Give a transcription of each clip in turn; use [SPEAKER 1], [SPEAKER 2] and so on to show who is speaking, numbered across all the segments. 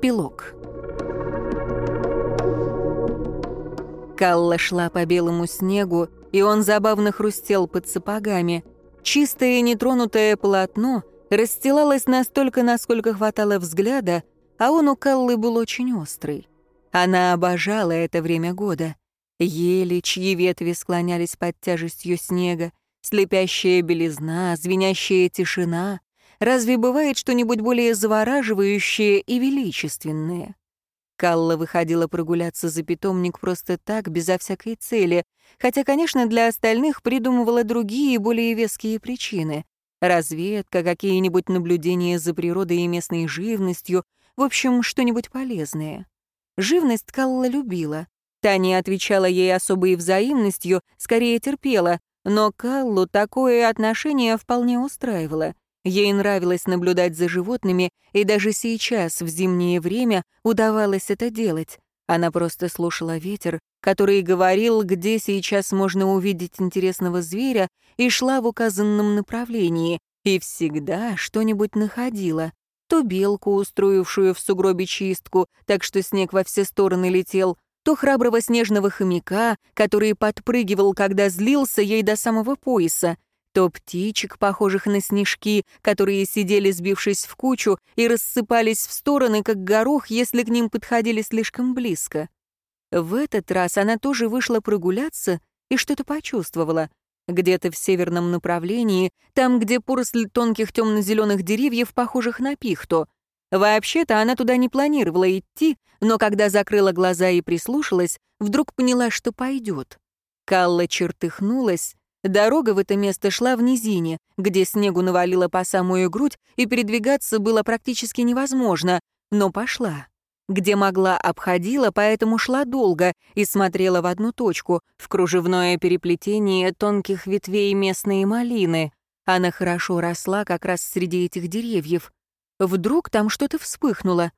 [SPEAKER 1] Эпилог. Калла шла по белому снегу, и он забавно хрустел под сапогами. Чистое нетронутое полотно расстилалось настолько, насколько хватало взгляда, а он у Каллы был очень острый. Она обожала это время года. Ели, чьи ветви склонялись под тяжестью снега, слепящая белизна, звенящая тишина. Разве бывает что-нибудь более завораживающее и величественное? Калла выходила прогуляться за питомник просто так, безо всякой цели, хотя, конечно, для остальных придумывала другие, более веские причины. Разведка, какие-нибудь наблюдения за природой и местной живностью, в общем, что-нибудь полезное. Живность Калла любила. Таня отвечала ей особой взаимностью, скорее терпела, но Каллу такое отношение вполне устраивало. Ей нравилось наблюдать за животными, и даже сейчас, в зимнее время, удавалось это делать. Она просто слушала ветер, который говорил, где сейчас можно увидеть интересного зверя, и шла в указанном направлении, и всегда что-нибудь находила. То белку, устроившую в сугробе чистку, так что снег во все стороны летел, то храброго снежного хомяка, который подпрыгивал, когда злился ей до самого пояса, то птичек, похожих на снежки, которые сидели, сбившись в кучу, и рассыпались в стороны, как горох, если к ним подходили слишком близко. В этот раз она тоже вышла прогуляться и что-то почувствовала. Где-то в северном направлении, там, где поросль тонких темно-зеленых деревьев, похожих на пихту. Вообще-то она туда не планировала идти, но когда закрыла глаза и прислушалась, вдруг поняла, что пойдет. Калла чертыхнулась, Дорога в это место шла в низине, где снегу навалило по самую грудь, и передвигаться было практически невозможно, но пошла. Где могла, обходила, поэтому шла долго и смотрела в одну точку, в кружевное переплетение тонких ветвей местной малины. Она хорошо росла как раз среди этих деревьев. Вдруг там что-то вспыхнуло.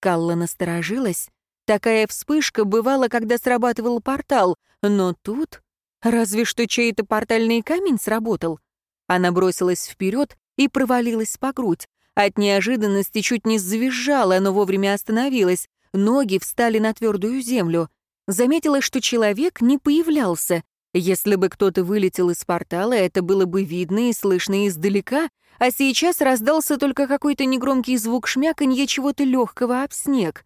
[SPEAKER 1] Калла насторожилась. Такая вспышка бывала, когда срабатывал портал, но тут Разве что чей-то портальный камень сработал. Она бросилась вперед и провалилась по грудь. От неожиданности чуть не завизжала, но вовремя остановилась. Ноги встали на твердую землю. Заметила, что человек не появлялся. Если бы кто-то вылетел из портала, это было бы видно и слышно издалека, а сейчас раздался только какой-то негромкий звук шмяканья чего-то легкого об снег.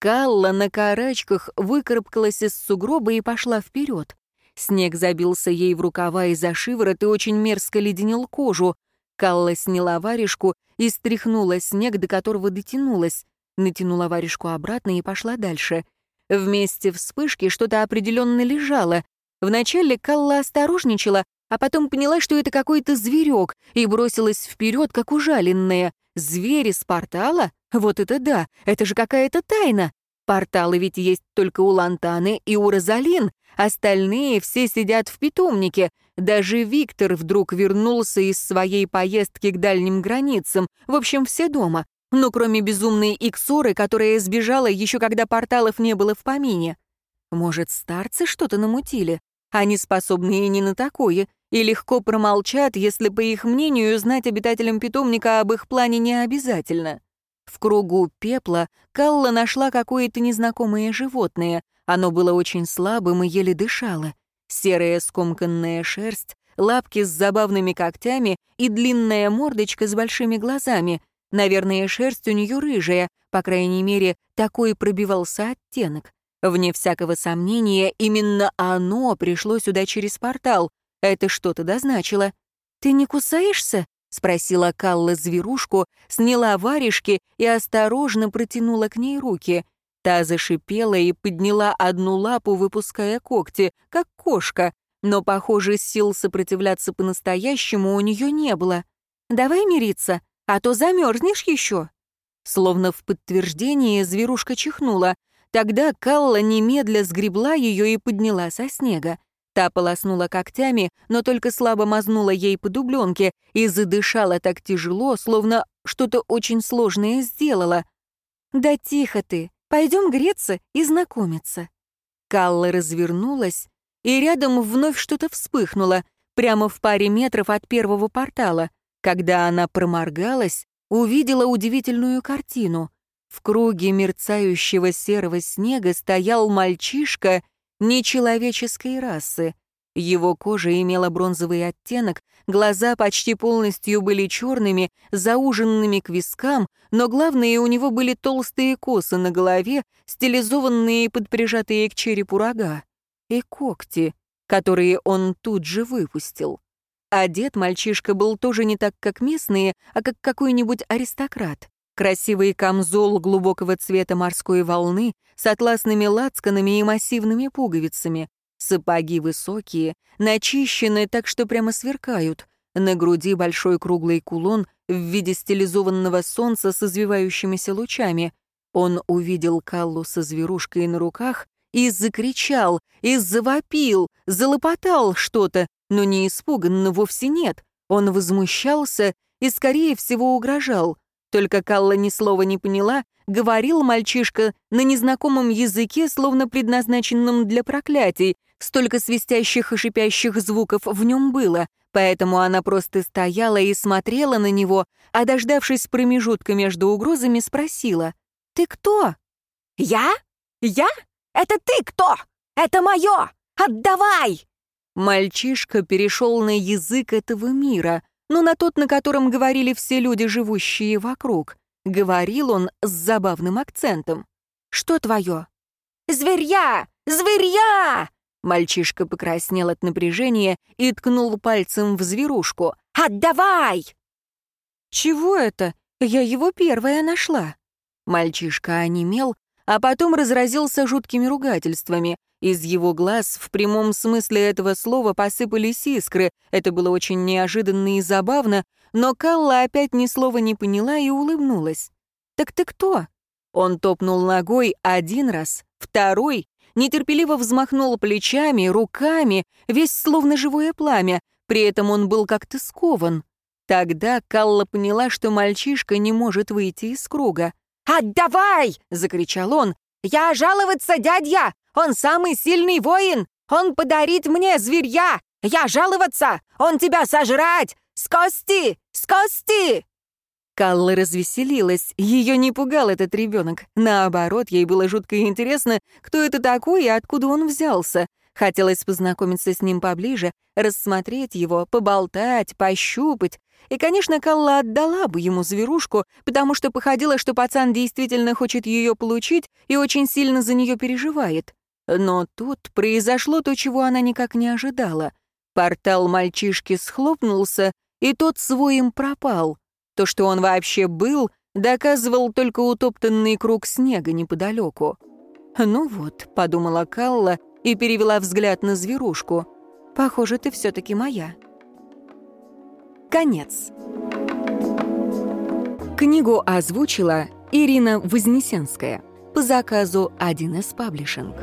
[SPEAKER 1] Калла на карачках выкарабкалась из сугроба и пошла вперед. Снег забился ей в рукава и за шиворот и очень мерзко леденил кожу. Калла сняла варежку и стряхнула снег, до которого дотянулась. Натянула варежку обратно и пошла дальше. Вместе вспышки что-то определенно лежало. Вначале Калла осторожничала, а потом поняла, что это какой-то зверек, и бросилась вперед, как ужаленная. Зверь из портала? Вот это да, это же какая-то тайна. Порталы ведь есть только у Лантаны и у Розалин, остальные все сидят в питомнике. Даже Виктор вдруг вернулся из своей поездки к дальним границам. В общем, все дома. Ну, кроме безумной Иксоры, которая сбежала еще когда порталов не было в помине. Может, старцы что-то намутили? Они способны и не на такое, и легко промолчат, если, по их мнению, знать обитателям питомника об их плане не обязательно. В кругу пепла Калла нашла какое-то незнакомое животное. Оно было очень слабым и еле дышало. Серая скомканная шерсть, лапки с забавными когтями и длинная мордочка с большими глазами. Наверное, шерсть у нее рыжая, по крайней мере, такой пробивался оттенок. Вне всякого сомнения, именно оно пришло сюда через портал. Это что-то дозначило. «Ты не кусаешься?» — спросила Калла зверушку, сняла варежки и осторожно протянула к ней руки. Та зашипела и подняла одну лапу, выпуская когти, как кошка, но, похоже, сил сопротивляться по-настоящему у нее не было. «Давай мириться, а то замерзнешь еще». Словно в подтверждение зверушка чихнула. Тогда Калла немедля сгребла ее и подняла со снега. Та полоснула когтями, но только слабо мазнула ей по дубленке и задышала так тяжело, словно что-то очень сложное сделала. «Да тихо ты, пойдем греться и знакомиться». Калла развернулась, и рядом вновь что-то вспыхнуло, прямо в паре метров от первого портала. Когда она проморгалась, увидела удивительную картину. В круге мерцающего серого снега стоял мальчишка нечеловеческой расы. Его кожа имела бронзовый оттенок, глаза почти полностью были черными, зауженными к вискам, но главные у него были толстые косы на голове, стилизованные под прижатые к черепу рога, и когти, которые он тут же выпустил. Одет мальчишка был тоже не так, как местные, а как какой-нибудь аристократ. Красивый камзол глубокого цвета морской волны с атласными лацканами и массивными пуговицами. Сапоги высокие, начищены так, что прямо сверкают. На груди большой круглый кулон в виде стилизованного солнца с извивающимися лучами. Он увидел Каллу со зверушкой на руках и закричал, и завопил, залопотал что-то, но не испуганно вовсе нет. Он возмущался и, скорее всего, угрожал. Только Калла ни слова не поняла, говорил мальчишка на незнакомом языке, словно предназначенном для проклятий, Столько свистящих и шипящих звуков в нем было, поэтому она просто стояла и смотрела на него, а, дождавшись промежутка между угрозами, спросила, «Ты кто?»
[SPEAKER 2] «Я? Я? Это ты кто? Это мое! Отдавай!»
[SPEAKER 1] Мальчишка перешел на язык этого мира, но на тот, на котором говорили все люди, живущие вокруг. Говорил он с забавным акцентом. «Что твое?»
[SPEAKER 2] «Зверья! Зверья!»
[SPEAKER 1] Мальчишка покраснел от напряжения и ткнул пальцем в зверушку.
[SPEAKER 2] «Отдавай!»
[SPEAKER 1] «Чего это? Я его первая нашла». Мальчишка онемел, а потом разразился жуткими ругательствами. Из его глаз в прямом смысле этого слова посыпались искры. Это было очень неожиданно и забавно, но Калла опять ни слова не поняла и улыбнулась. «Так ты кто?» Он топнул ногой один раз, второй, нетерпеливо взмахнул плечами, руками, весь словно живое пламя, при этом он был как-то скован. Тогда Калла поняла, что мальчишка не может выйти из круга.
[SPEAKER 2] «Отдавай!» — закричал он. «Я жаловаться, дядя! Он самый сильный воин! Он подарит мне зверья! Я жаловаться! Он тебя сожрать! С кости! С кости!»
[SPEAKER 1] Калла развеселилась. Ее не пугал этот ребенок. Наоборот, ей было жутко интересно, кто это такой и откуда он взялся. Хотелось познакомиться с ним поближе, рассмотреть его, поболтать, пощупать. И, конечно, Калла отдала бы ему зверушку, потому что походило, что пацан действительно хочет ее получить и очень сильно за нее переживает. Но тут произошло то, чего она никак не ожидала. Портал мальчишки схлопнулся, и тот своим пропал — то, что он вообще был, доказывал только утоптанный круг снега неподалеку. «Ну вот», — подумала Калла и перевела взгляд на зверушку. «Похоже, ты все-таки моя». Конец. Книгу озвучила Ирина Вознесенская по заказу 1С Паблишинг.